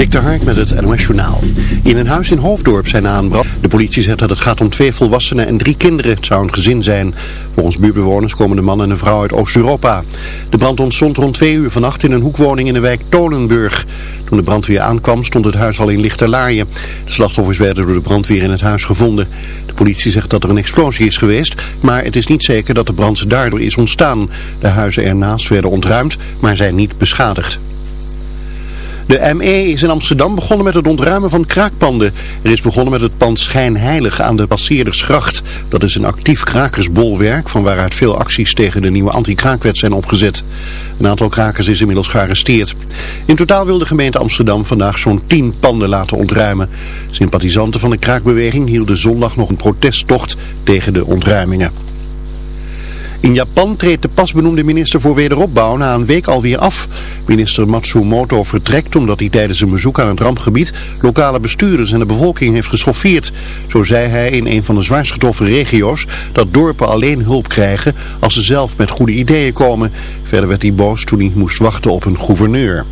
Dikter Hark met het NOS Journaal. In een huis in Hoofddorp zijn na een brand. De politie zegt dat het gaat om twee volwassenen en drie kinderen. Het zou een gezin zijn. Volgens buurbewoners komen de man en een vrouw uit Oost-Europa. De brand ontstond rond twee uur vannacht in een hoekwoning in de wijk Tolenburg. Toen de brandweer aankwam stond het huis al in lichte laaien. De slachtoffers werden door de brandweer in het huis gevonden. De politie zegt dat er een explosie is geweest, maar het is niet zeker dat de brand daardoor is ontstaan. De huizen ernaast werden ontruimd, maar zijn niet beschadigd. De ME is in Amsterdam begonnen met het ontruimen van kraakpanden. Er is begonnen met het pand Schijnheilig aan de Passeerdersgracht. Dat is een actief krakersbolwerk van waaruit veel acties tegen de nieuwe anti-kraakwet zijn opgezet. Een aantal krakers is inmiddels gearresteerd. In totaal wil de gemeente Amsterdam vandaag zo'n 10 panden laten ontruimen. Sympathisanten van de kraakbeweging hielden zondag nog een protesttocht tegen de ontruimingen. In Japan treedt de pasbenoemde minister voor wederopbouw na een week alweer af. Minister Matsumoto vertrekt omdat hij tijdens een bezoek aan het rampgebied lokale bestuurders en de bevolking heeft geschoffeerd. Zo zei hij in een van de zwaarst getroffen regio's dat dorpen alleen hulp krijgen als ze zelf met goede ideeën komen. Verder werd hij boos toen hij moest wachten op een gouverneur.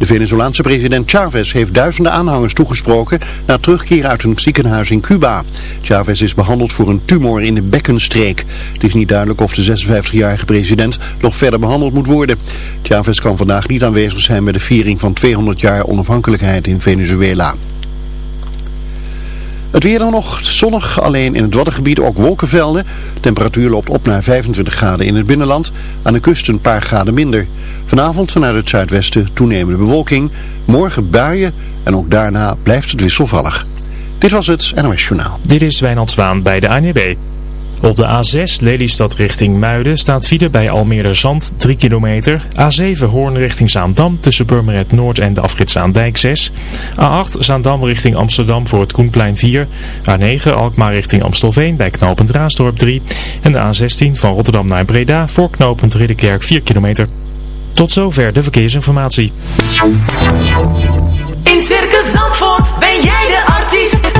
De Venezolaanse president Chavez heeft duizenden aanhangers toegesproken na terugkeer uit een ziekenhuis in Cuba. Chavez is behandeld voor een tumor in de bekkenstreek. Het is niet duidelijk of de 56-jarige president nog verder behandeld moet worden. Chavez kan vandaag niet aanwezig zijn bij de viering van 200 jaar onafhankelijkheid in Venezuela. Het weer dan nog zonnig, alleen in het Waddengebied ook wolkenvelden. De temperatuur loopt op naar 25 graden in het binnenland. Aan de kust een paar graden minder. Vanavond vanuit het zuidwesten toenemende bewolking. Morgen buien en ook daarna blijft het wisselvallig. Dit was het NOS Journaal. Dit is Wijnand Zwaan bij de ANWB. Op de A6 Lelystad richting Muiden staat file bij Almere Zand 3 kilometer. A7 Hoorn richting Zaandam tussen Purmerend Noord en de afrit Zaandijk 6. A8 Zaandam richting Amsterdam voor het Koenplein 4. A9 Alkmaar richting Amstelveen bij knooppunt Raasdorp 3. En de A16 van Rotterdam naar Breda voor knooppunt Ridderkerk 4 kilometer. Tot zover de verkeersinformatie. In Circus Zandvoort ben jij de artiest.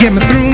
Get me through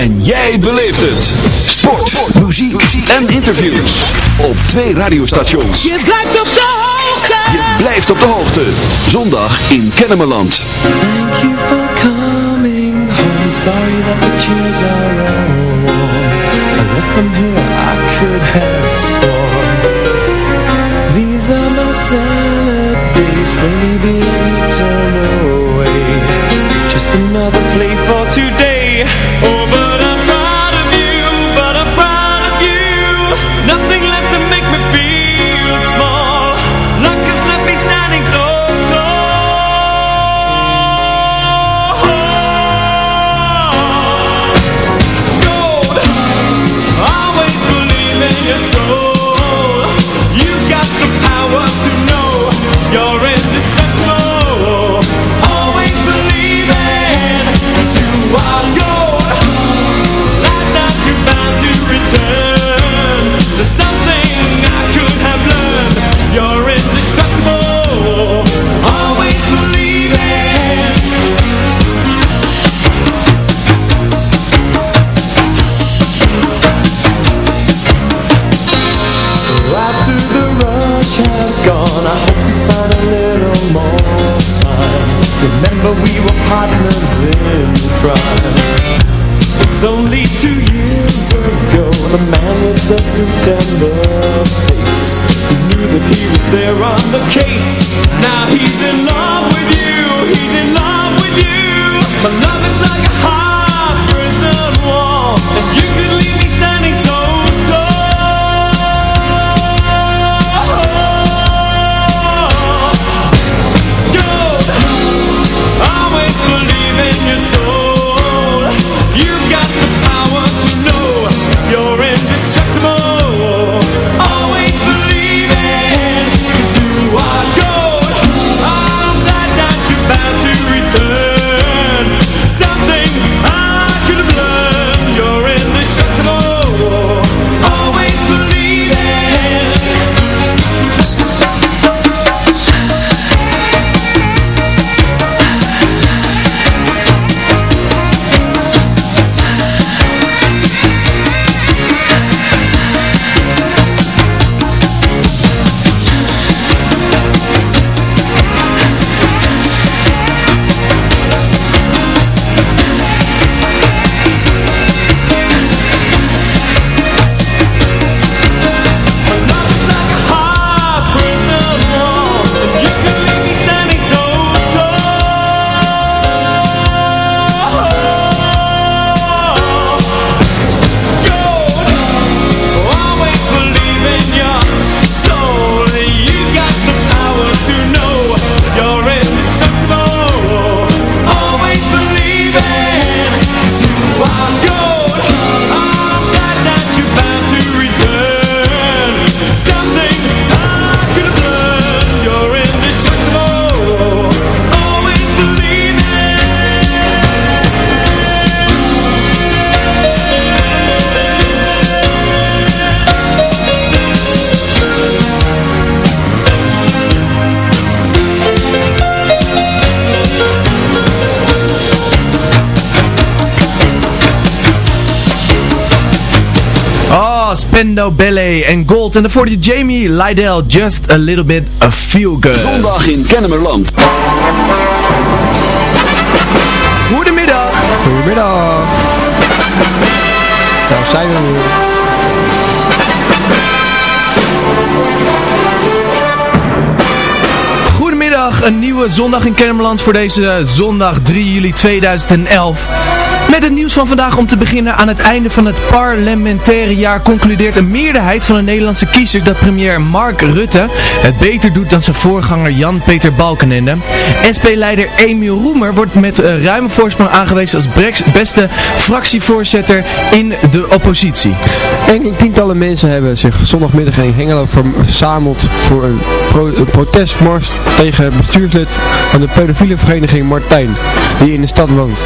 En jij beleeft het. Sport, muziek, en interviews. Op twee radiostations. Je blijft op de hoogte. Je blijft op de hoogte. Zondag in Kennemerland. Thank you for coming home. Sorry that the chairs are all. I left. Spendo Ballet en Gold. En daarvoor die Jamie Lydell, Just a Little Bit of Feel Good. Zondag in Kennemerland. Goedemiddag. Goedemiddag. Daar zijn we weer. Goedemiddag, een nieuwe zondag in Kennemerland voor deze zondag 3 juli 2011. Met het nieuws van vandaag om te beginnen aan het einde van het parlementaire jaar concludeert een meerderheid van de Nederlandse kiezers dat premier Mark Rutte het beter doet dan zijn voorganger Jan-Peter Balkenende. SP-leider Emiel Roemer wordt met ruime voorsprong aangewezen als Brex beste fractievoorzitter in de oppositie. Enkele tientallen mensen hebben zich zondagmiddag in Hengelo verzameld voor een, een protestmars tegen bestuurslid van de pedofiele vereniging Martijn, die in de stad woont.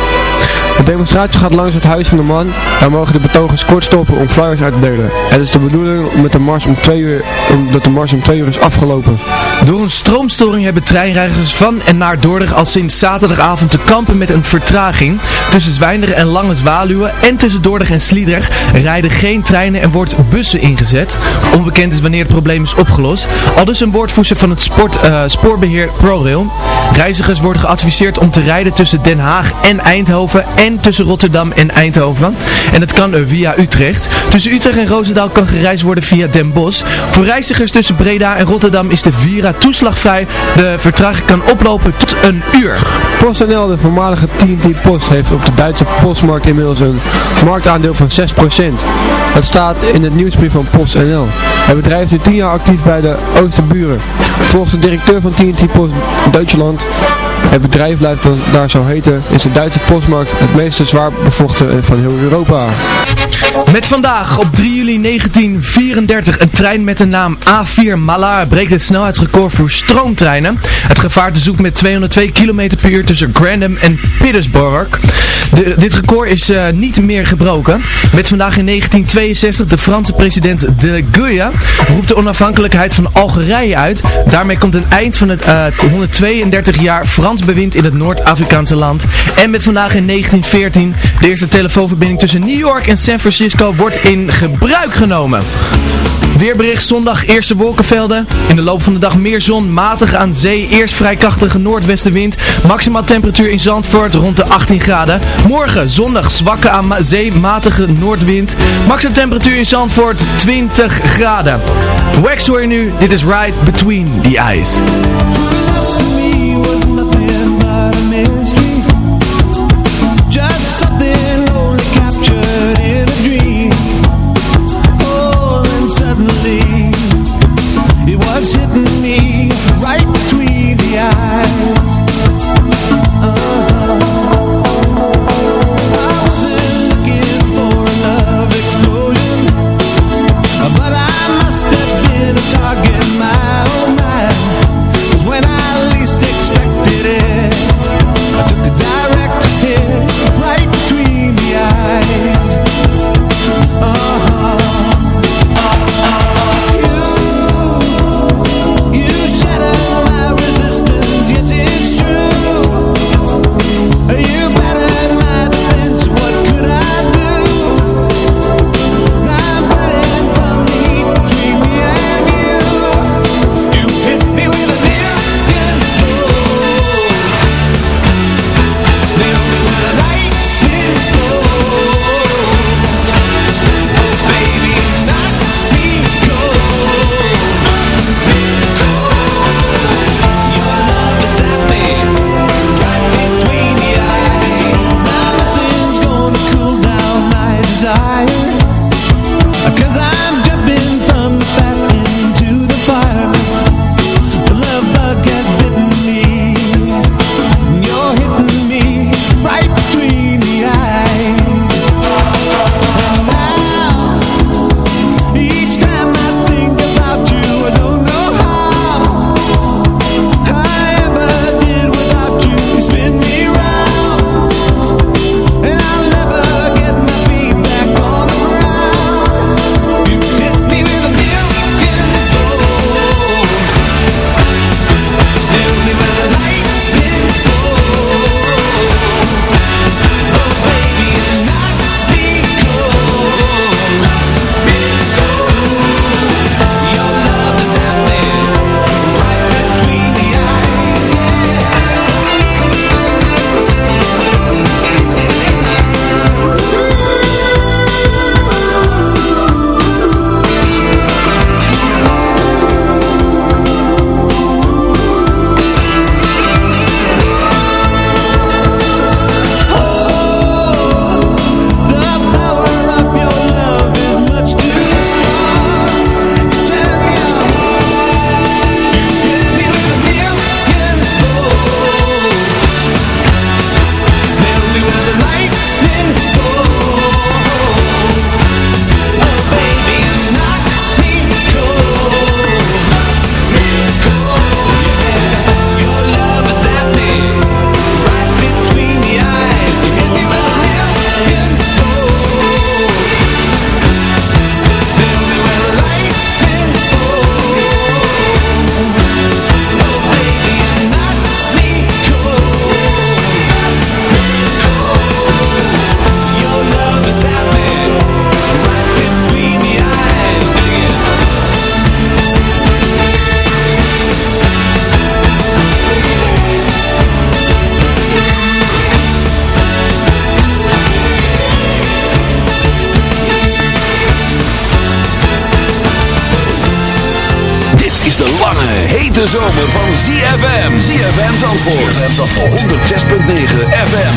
De demonstratie gaat langs het huis van de man. Daar mogen de betogers kort stoppen om flyers uit te delen. Het is de bedoeling met de mars om twee uur, dat de mars om twee uur is afgelopen. Door een stroomstoring hebben treinreizigers van en naar Dordrecht al sinds zaterdagavond te kampen met een vertraging. Tussen Zwijnderen en Lange Zwaluwen en tussen Dordrecht en Sliedrecht rijden geen treinen en wordt bussen ingezet. Onbekend is wanneer het probleem is opgelost. Al dus een woordvoerder van het uh, spoorbeheer ProRail. Reizigers worden geadviseerd om te rijden tussen Den Haag en Eindhoven en tussen Rotterdam en Eindhoven. En dat kan via Utrecht. Tussen Utrecht en Roosendaal kan gereisd worden via Den Bosch. Voor reizigers tussen Breda en Rotterdam is de Vira toeslagvrij. De vertraging kan oplopen tot een uur. PostNL, de voormalige TNT Post, heeft op de Duitse postmarkt inmiddels een marktaandeel van 6%. Dat staat in het nieuwsbrief van PostNL. Het bedrijf is nu 10 jaar actief bij de Oosterburen. Volgens de directeur van TNT Post Duitsland het bedrijf blijft daar zo heten, is de Duitse postmarkt het meest zwaar bevochten van heel Europa. Met vandaag op 3 juli 1934 een trein met de naam A4 Malar breekt het snelheidsrecord voor stroomtreinen. Het gevaarte zoekt met 202 km per uur tussen Grantham en Petersburg. De, dit record is uh, niet meer gebroken. Met vandaag in 1962 de Franse president de Gaulle roept de onafhankelijkheid van Algerije uit. Daarmee komt een eind van het uh, 132 jaar Frans bewind in het Noord-Afrikaanse land. En met vandaag in 1914 de eerste telefoonverbinding tussen New York en San Francisco wordt in gebruik genomen. Weerbericht zondag eerste wolkenvelden. In de loop van de dag meer zon, matig aan zee, eerst vrij krachtige noordwestenwind. Maximaal temperatuur in Zandvoort rond de 18 graden. Morgen zondag zwakke aan zee, matige noordwind. Maximaal temperatuur in Zandvoort 20 graden. Wax hoor je nu, dit is Right Between the Eyes.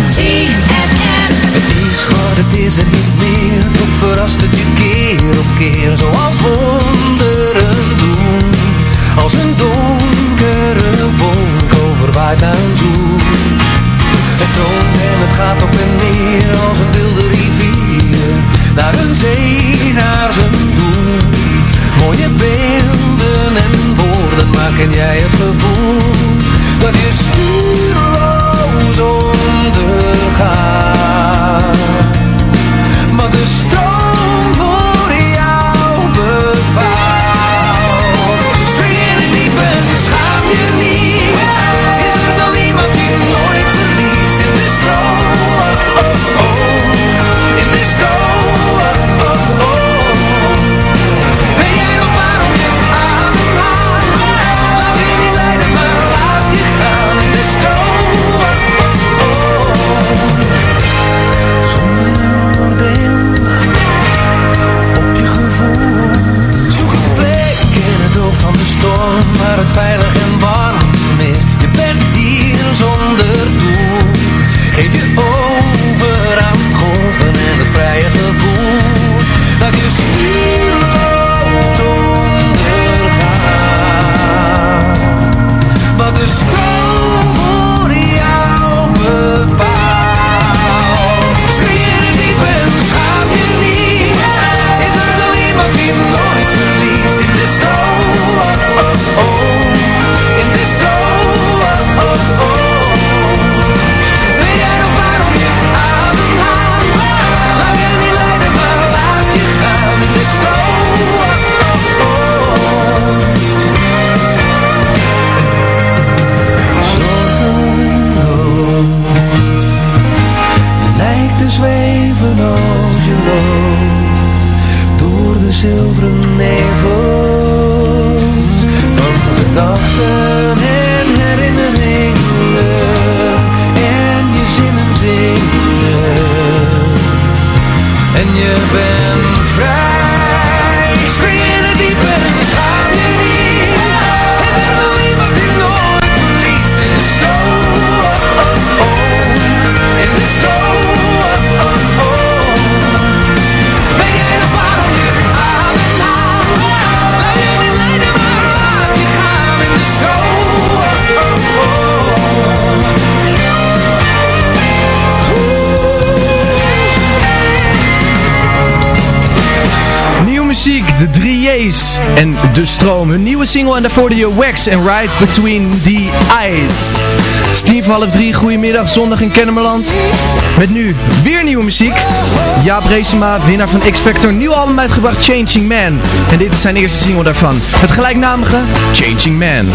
ZFM Het is wat het is en niet meer. Toch verrast het je keer op keer. Zo de stroom. Hun nieuwe single en daarvoor de Wax en Right Between the Eyes. Steve is half drie, goedemiddag, zondag in Kennemerland. Met nu weer nieuwe muziek. Jaap Reesema, winnaar van X Factor, nieuw album uitgebracht Changing Man. En dit is zijn eerste single daarvan. Het gelijknamige Changing Man.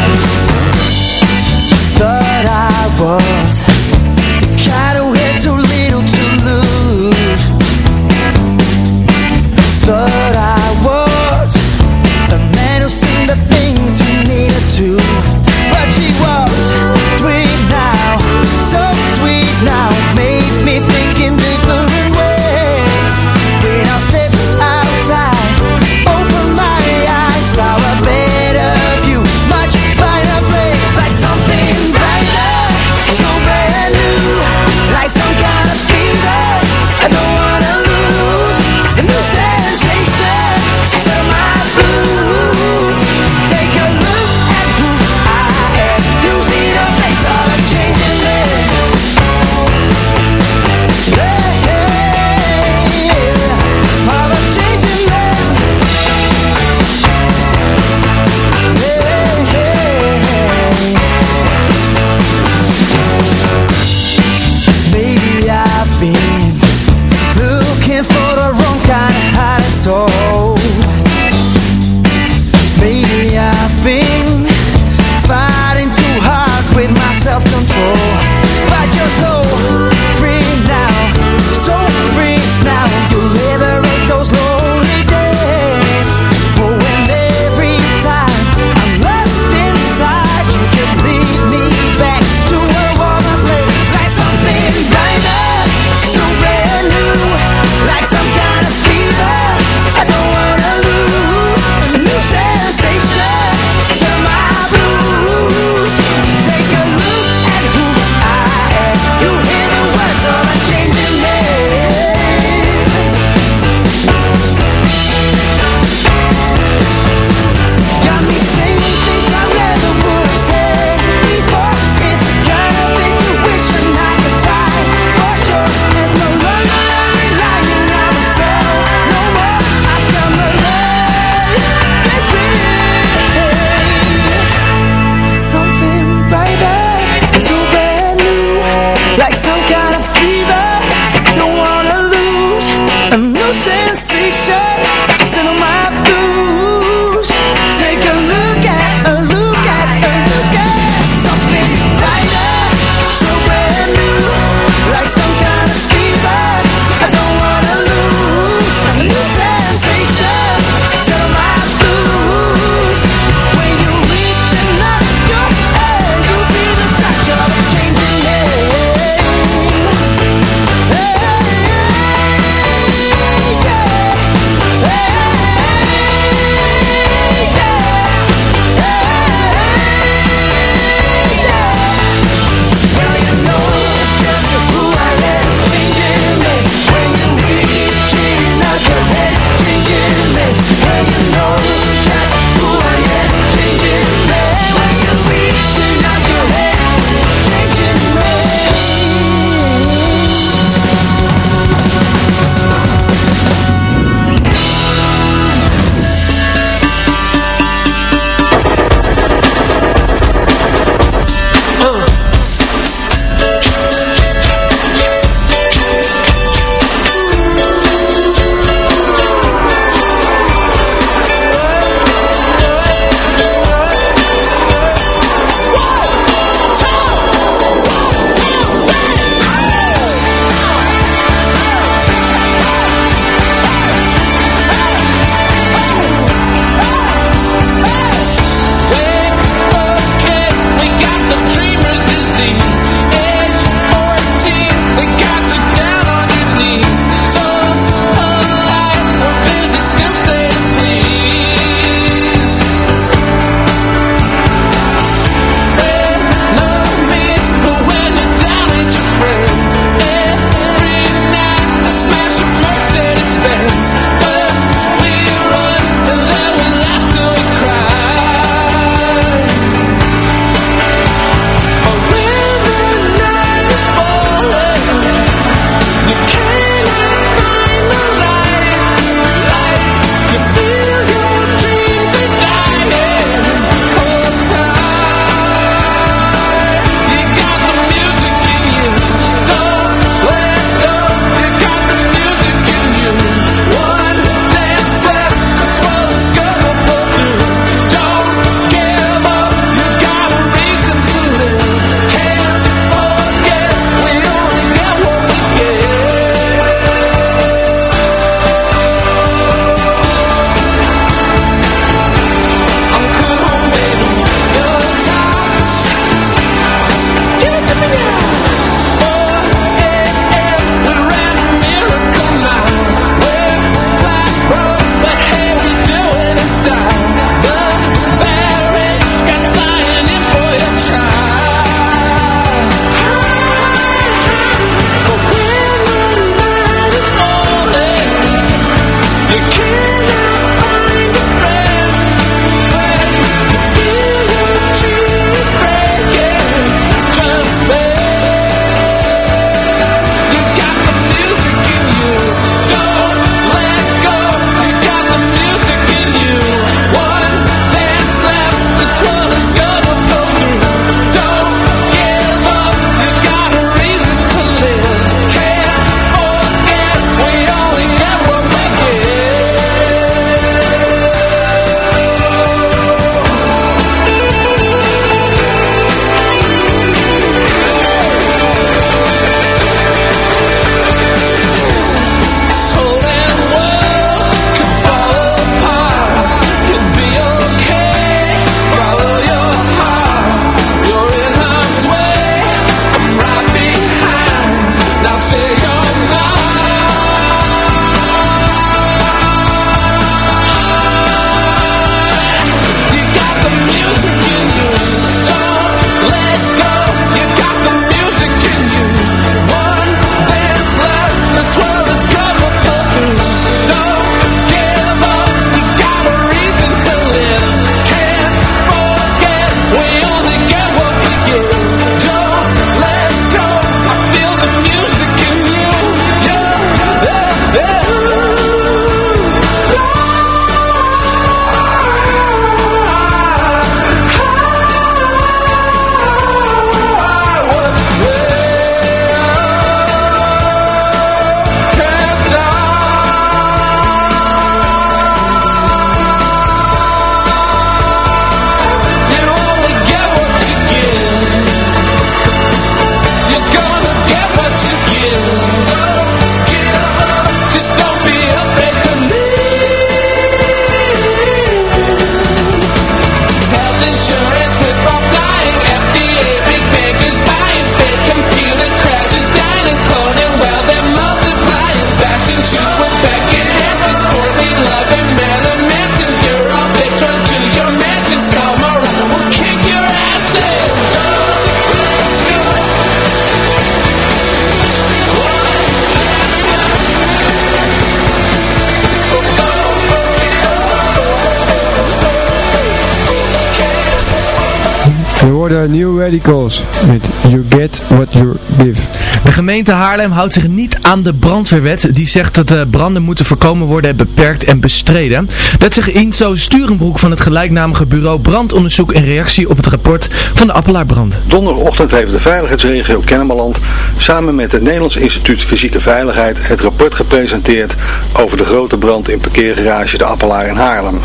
Hoorde New Radicals met You Get What You Give. De gemeente Haarlem houdt zich niet aan de brandweerwet. Die zegt dat de branden moeten voorkomen worden beperkt en bestreden. Dat zegt Inso Sturenbroek van het gelijknamige bureau brandonderzoek in reactie op het rapport van de Appelaarbrand. Donderdagochtend heeft de veiligheidsregio Kennemerland samen met het Nederlands Instituut Fysieke Veiligheid het rapport gepresenteerd over de grote brand in parkeergarage De Appelaar in Haarlem.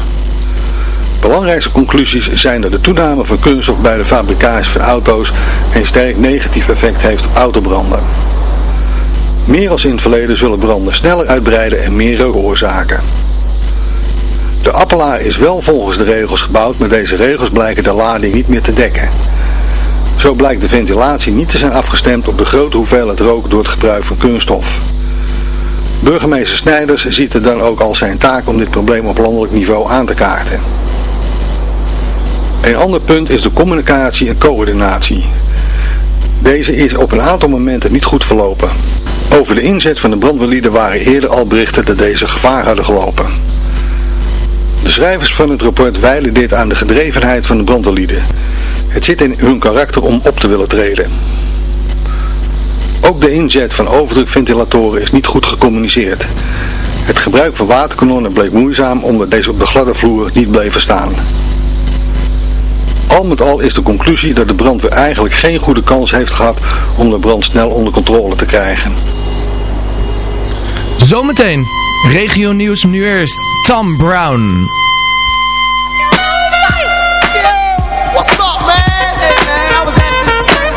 Belangrijkste conclusies zijn dat de toename van kunststof bij de fabricage van auto's een sterk negatief effect heeft op autobranden. Meer als in het verleden zullen branden sneller uitbreiden en meer rook veroorzaken. De appelaar is wel volgens de regels gebouwd, maar deze regels blijken de lading niet meer te dekken. Zo blijkt de ventilatie niet te zijn afgestemd op de grote hoeveelheid rook door het gebruik van kunststof. Burgemeester Snijders ziet het dan ook als zijn taak om dit probleem op landelijk niveau aan te kaarten. Een ander punt is de communicatie en coördinatie. Deze is op een aantal momenten niet goed verlopen. Over de inzet van de brandweerlieden waren eerder al berichten dat deze gevaar hadden gelopen. De schrijvers van het rapport wijlen dit aan de gedrevenheid van de brandweerlieden. Het zit in hun karakter om op te willen treden. Ook de inzet van overdrukventilatoren is niet goed gecommuniceerd. Het gebruik van waterkanonnen bleek moeizaam omdat deze op de gladde vloer niet bleven staan. Al met al is de conclusie dat de brandweer eigenlijk geen goede kans heeft gehad om de brand snel onder controle te krijgen. Zometeen, regio nieuws nu eerst, Tom Brown. What's up, man? I was at this place.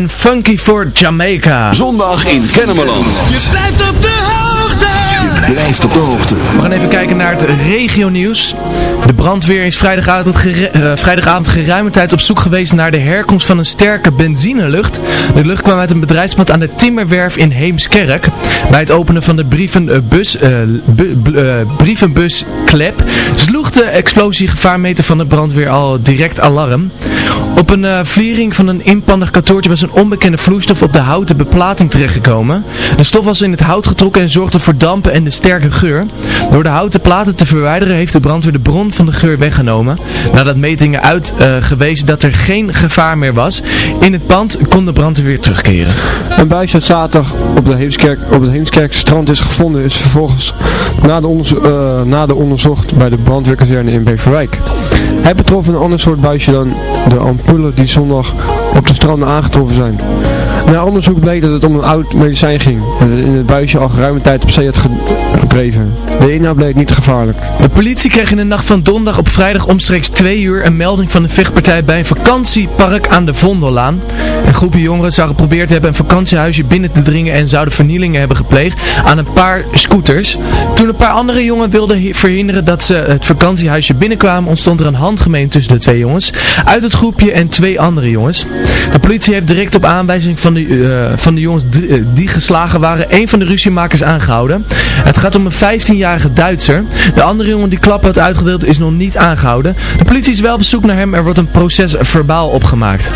En Funky for Jamaica. Zondag in Kennemerland. Je blijft op de hoogte. Je blijft op de hoogte. We gaan even kijken naar het regionieuws. De brandweer is vrijdagavond, gere- eh, vrijdagavond geruime tijd op zoek geweest naar de herkomst van een sterke benzinelucht. De lucht kwam uit een bedrijfspand aan de Timmerwerf in Heemskerk. Bij het openen van de brievenbus, eh, eh, brievenbusklep sloeg de explosiegevaarmeter van de brandweer al direct alarm. Op een eh vliering van een inpandig kantoortje was een onbekende vloeistof op de houten beplating terechtgekomen. De stof was in het hout getrokken en zorgde voor dampen en de sterke geur. Door de houten platen te verwijderen heeft de brandweer de bron van de geur weggenomen. Nadat metingen uitgewezen dat er geen gevaar meer was, in het pand kon de brandweer weer terugkeren. Een buisje dat zaterdag op, de Heemskerk, op het Heemskerkse strand is gevonden is vervolgens na de, onderzo eh, na de onderzocht bij de brandweerkazerne in Beverwijk. Hij betrof een ander soort buisje dan de ampullen die zondag op de stranden aangetroffen zijn. Na onderzoek bleek dat het om een oud medicijn ging, dat het in het buisje al geruime tijd op zee had ge- gedreven. De inhoud bleek niet gevaarlijk. De politie kreeg in de nacht van donderdag op vrijdag omstreeks 2 uur een melding van een vechtpartij bij een vakantiepark aan de Vondellaan. Een groepje jongeren zou geprobeerd hebben een vakantiehuisje binnen te dringen en zouden vernielingen hebben gepleegd aan een paar scooters. Toen een paar andere jongen wilden hi- verhinderen dat ze het vakantiehuisje binnenkwamen, ontstond er een handgemeen tussen de twee jongens uit het groepje en twee andere jongens. De politie heeft direct op aanwijzing van de, eh, van de jongens die, eh, die geslagen waren, een van de ruziemakers aangehouden. Het gaat om een 15-jarige Duitser. De andere jongen die klappen had uitgedeeld is nog niet aangehouden. De politie is wel op zoek naar hem. Er wordt een proces verbaal opgemaakt.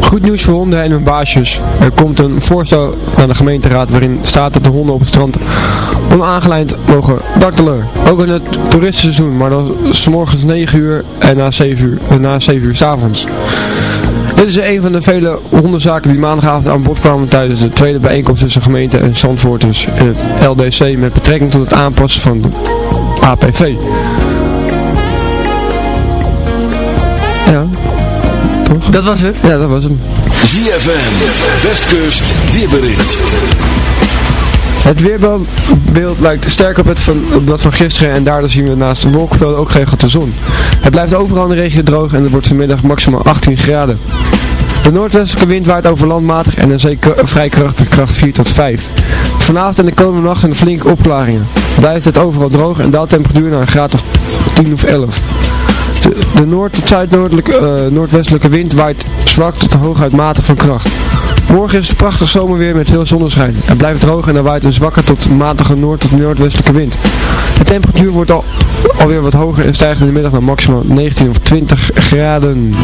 Goed nieuws voor honden en hun baasjes. Er komt een voorstel naar de gemeenteraad waarin staat dat de honden op het strand onaangelijnd mogen dartelen. Ook in het toeristenseizoen, maar dan s morgens 9 uur en na 7 uur, na 7 uur s avonds. Dit is een van de vele hondenzaken die maandagavond aan bod kwamen tijdens de tweede bijeenkomst tussen gemeente en Zandvoorters in het LDC met betrekking tot het aanpassen van de APV. Ja, toch? Dat was het? Ja, dat was hem. ZFM, Westkust, weerbericht. Het weerbeeld lijkt sterk op, het op dat van gisteren en daardoor zien we naast de wolkenvelden ook geregeld de zon. Het blijft overal in de regio droog en het wordt vanmiddag maximaal 18 graden. De noordwestelijke wind waait over landmatig en een zee vrij krachtige kracht 4 tot 5. Vanavond en de komende nacht zijn flinke opklaringen. Blijft het overal droog en daalt temperatuur naar een graad of 10 of 11. De, de noord- tot zuidnoordelijke eh, noordwestelijke wind waait zwak tot hooguit matig van kracht. Morgen is prachtig zomerweer met veel zonneschijn. Het blijft droog en er waait een zwakke tot matige noord- tot noordwestelijke wind. De temperatuur wordt al, alweer wat hoger en stijgt in de middag naar maximaal 19 of 20 graden.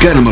Kennemer.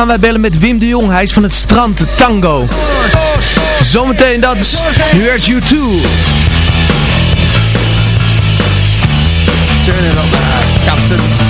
gaan wij bellen met Wim de Jong. Hij is van het strand Tango. Zometeen dat. Nu is you too. Turn it up, Captain.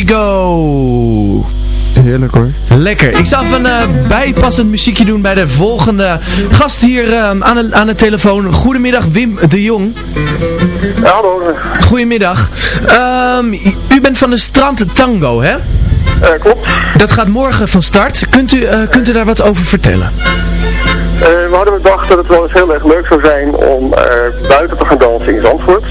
Vertigo. Heerlijk hoor. Lekker. Ik zal even een eh, bijpassend muziekje doen bij de volgende gast hier eh, aan, de, aan de telefoon. Goedemiddag Wim de Jong. hallo. Goedemiddag. Ehm, u bent van de Strand Tango, hè? klopt. Dat gaat morgen van start. Kunt u, eh, kunt u daar wat over vertellen? Eh, we hadden bedacht dat het wel eens heel erg leuk zou zijn om eh, buiten te gaan dansen in Zandvoort.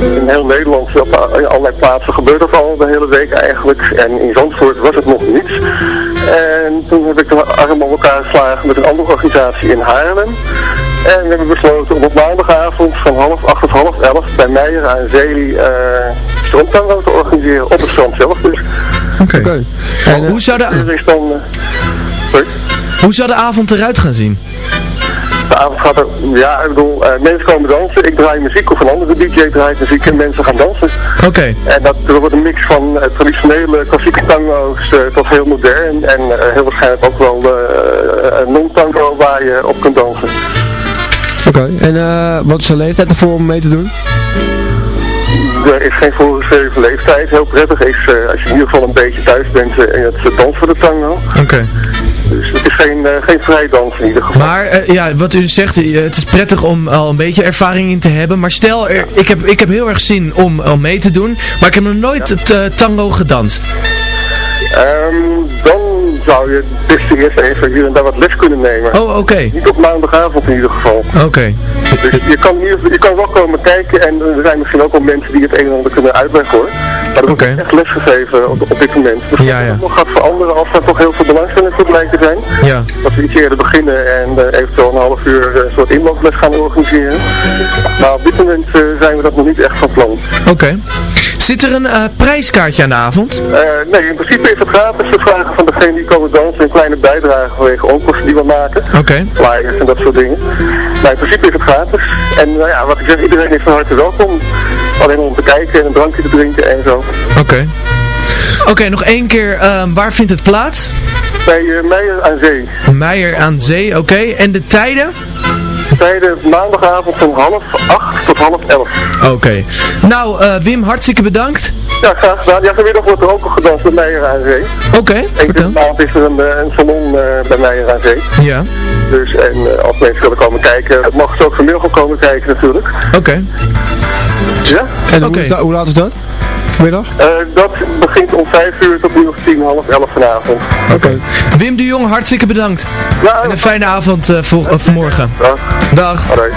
In heel Nederland, op allerlei plaatsen gebeurt dat al de hele week eigenlijk. En in Zandvoort was het nog niets. En toen heb ik de arm op elkaar geslagen met een andere organisatie in Haarlem. En we hebben besloten om op maandagavond van half acht tot half elf bij Meijer aan Zee uh, strandtango te organiseren. Op het strand zelf dus. Oké. En hoe zou de... Is dan, uh, hoe zou de avond eruit gaan zien? De avond gaat er, ja, ik bedoel, uh, mensen komen dansen, ik draai muziek of een andere DJ draait muziek en mensen gaan dansen. Oké. En dat, dat wordt een mix van uh, traditionele klassieke tango's uh, tot heel modern en heel waarschijnlijk ook wel non-tango waar je op kunt dansen. Oké, en wat is de leeftijd ervoor om mee te doen? Er is geen voorgeschreven leeftijd. Heel prettig is als je in ieder geval een beetje thuis bent en het dans voor de tango. Oké. Het is geen, uh, geen vrijdans in ieder geval. Maar uh, ja, wat u zegt, uh, het is prettig om al een beetje ervaring in te hebben. Maar stel, er, ik, heb, ik heb heel erg zin om, om mee te doen, maar ik heb nog nooit ja. tango gedanst. Um, dan zou je best eerst even hier en daar wat les kunnen nemen. Oh, oké. Okay. Niet op maandagavond in ieder geval. Oké. Okay. Dus je kan, hier, je kan wel komen kijken en er zijn misschien ook al mensen die het een en ander kunnen uitleggen hoor. Maar wordt okay. echt lesgegeven op, op dit moment. Dus ja, ja. nog gaat veranderen als er toch heel veel belangstelling voor blijkt te zijn. Ja. Dat we iets eerder beginnen en uh, eventueel een half uur uh, een soort inlooples gaan organiseren. Maar op dit moment uh, zijn we dat nog niet echt van plan. Oké. Okay. Zit er een uh, prijskaartje aan de avond? Uh, nee, in principe is het gratis. We vragen van degene die komen dansen een kleine bijdrage vanwege onkosten die we maken. Oké. Okay. Flyers en dat soort dingen. Maar in principe is het gratis. En nou ja, wat ik zeg, iedereen is van harte welkom. Alleen om te kijken en een drankje te drinken en zo. Oké. Okay. Oké, okay, nog één keer. Uh, waar vindt het plaats? Bij uh, Meijer aan Zee. Meijer aan Zee, oké. Okay. En de tijden? tijden maandagavond van half acht tot half elf. Oké. Okay. Nou, uh, Wim, hartstikke bedankt. Ja, graag gedaan. Ja, vanmiddag wordt er ook al gedanst bij Meijer aan Zee. Oké, keer maand is er een, een salon uh, bij Meijer aan Zee. Ja. Dus, en als mensen willen komen kijken, mogen ze ook vanmiddag al komen kijken natuurlijk. Oké. Ja? En okay. hoe, hoe laat is dat? Vanmiddag? Uh, dat begint om 5 uur tot nu of 10, half 11 vanavond. Oké. Okay. Wim de Jong, hartstikke bedankt. Ja, en een fijne avond uh, voor, uh, vanmorgen. Dag. Dag. Alright.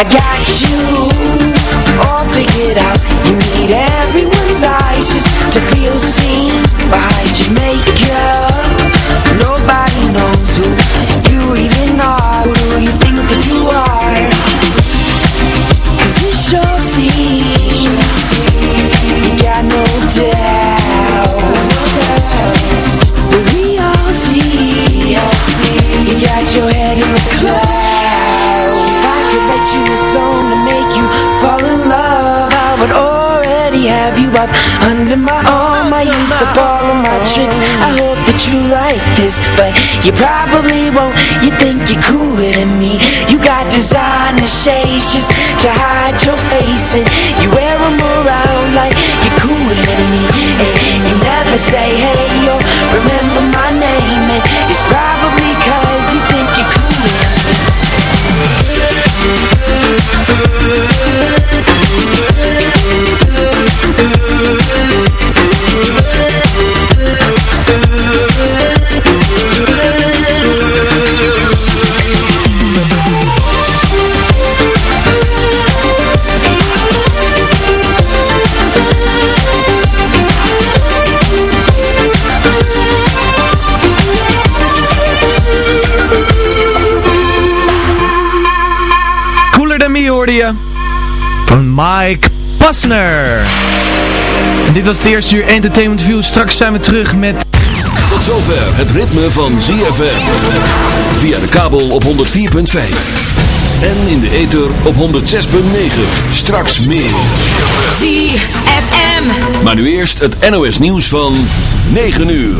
I got You probably won't, you think you're cooler than me. You got designer shades just to hide your face in. van Mike Passner. Dit was het eerste uur Entertainment View. Straks zijn we terug met... Tot zover het ritme van ZFM. Via de kabel op 104.5. En in de ether op 106.9. Straks meer. ZFM. Maar nu eerst het NOS nieuws van 9 uur.